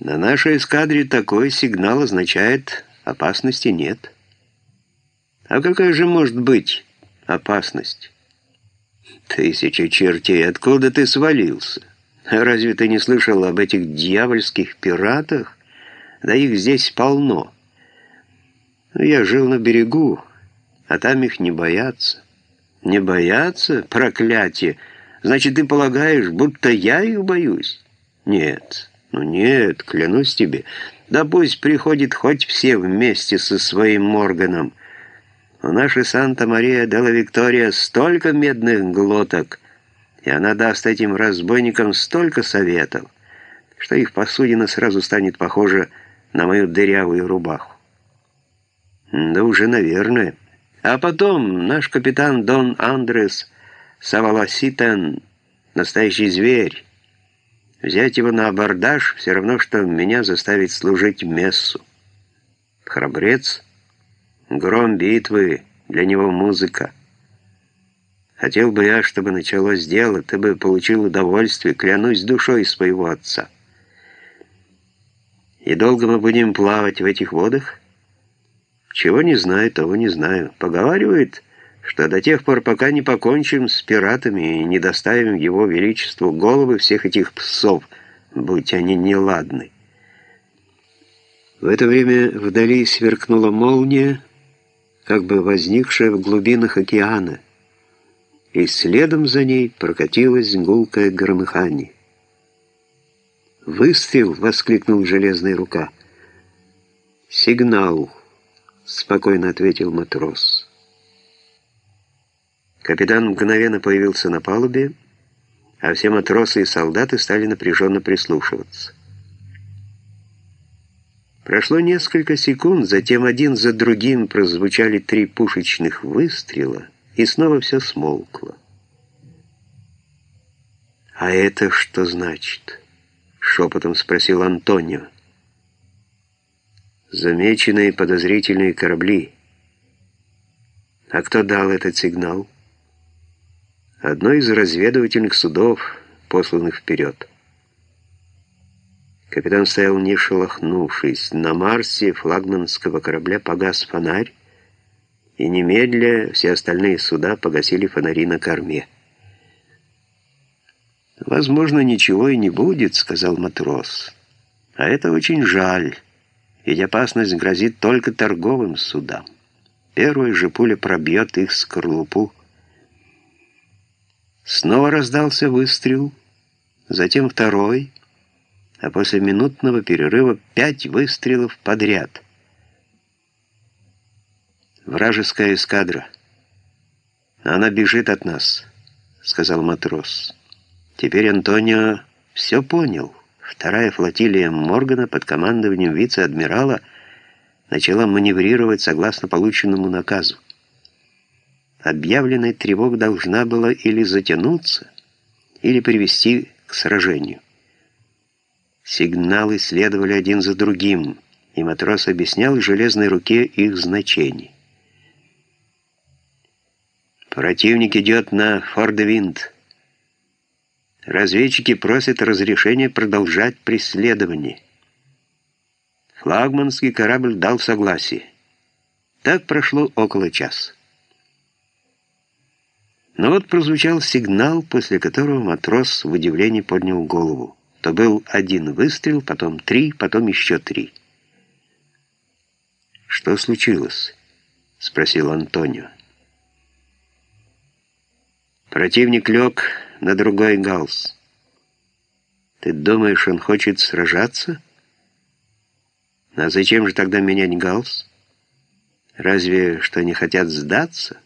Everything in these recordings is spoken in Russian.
На нашей эскадре такой сигнал означает «опасности нет». А какая же может быть опасность? Тысяча чертей, откуда ты свалился? Разве ты не слышал об этих дьявольских пиратах? Да их здесь полно. Я жил на берегу, а там их не боятся. Не боятся? Проклятие! Значит, ты полагаешь, будто я их боюсь? Нет, ну нет, клянусь тебе. Да пусть приходит хоть все вместе со своим Морганом. У нашей Санта-Мария-де-ла-Виктория столько медных глоток, и она даст этим разбойникам столько советов, что их посудина сразу станет похожа на мою дырявую рубаху. Да уже, наверное. А потом наш капитан Дон Андрес Саваласитен, настоящий зверь. Взять его на абордаж все равно, что меня заставить служить мессу. Храбрец — Гром битвы, для него музыка. Хотел бы я, чтобы началось дело, ты бы получил удовольствие, клянусь душой своего отца. И долго мы будем плавать в этих водах? Чего не знаю, того не знаю. Поговаривает, что до тех пор, пока не покончим с пиратами и не доставим его величеству головы всех этих псов, будь они неладны. В это время вдали сверкнула молния, как бы возникшая в глубинах океана, и следом за ней прокатилось гулкое громыхание. «Выстрел!» — воскликнул железная рука. «Сигнал!» — спокойно ответил матрос. Капитан мгновенно появился на палубе, а все матросы и солдаты стали напряженно прислушиваться. Прошло несколько секунд, затем один за другим прозвучали три пушечных выстрела, и снова все смолкло. «А это что значит?» — шепотом спросил Антонио. «Замеченные подозрительные корабли. А кто дал этот сигнал?» «Одно из разведывательных судов, посланных вперед». Капитан стоял не шелохнувшись. На Марсе флагманского корабля погас фонарь, и немедля все остальные суда погасили фонари на корме. «Возможно, ничего и не будет», — сказал матрос. «А это очень жаль, ведь опасность грозит только торговым судам. Первая же пуля пробьет их скорлупу». Снова раздался выстрел, затем второй — а после минутного перерыва пять выстрелов подряд. «Вражеская эскадра. Она бежит от нас», — сказал матрос. Теперь Антонио все понял. Вторая флотилия Моргана под командованием вице-адмирала начала маневрировать согласно полученному наказу. Объявленная тревога должна была или затянуться, или привести к сражению. Сигналы следовали один за другим, и матрос объяснял железной руке их значение. Противник идет на Фордвинд. Разведчики просят разрешения продолжать преследование. Флагманский корабль дал согласие. Так прошло около часа. Но вот прозвучал сигнал, после которого матрос в удивлении поднял голову то был один выстрел, потом три, потом еще три. «Что случилось?» — спросил Антонио. Противник лег на другой галс. «Ты думаешь, он хочет сражаться? А зачем же тогда менять галс? Разве что не хотят сдаться?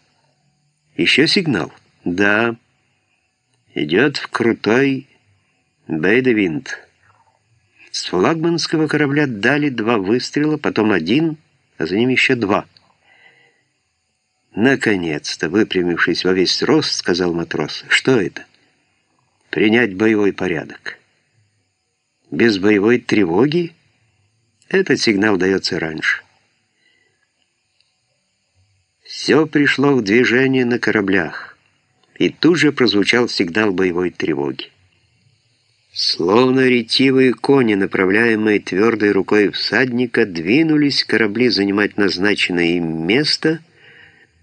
Еще сигнал? Да. Идет в крутой Бейдевинт. С флагманского корабля дали два выстрела, потом один, а за ним еще два. «Наконец-то!» — выпрямившись во весь рост, сказал матрос. «Что это?» «Принять боевой порядок». «Без боевой тревоги?» Этот сигнал дается раньше. Все пришло в движение на кораблях, и тут же прозвучал сигнал боевой тревоги. Словно ретивые кони, направляемые твердой рукой всадника, двинулись корабли занимать назначенное им место —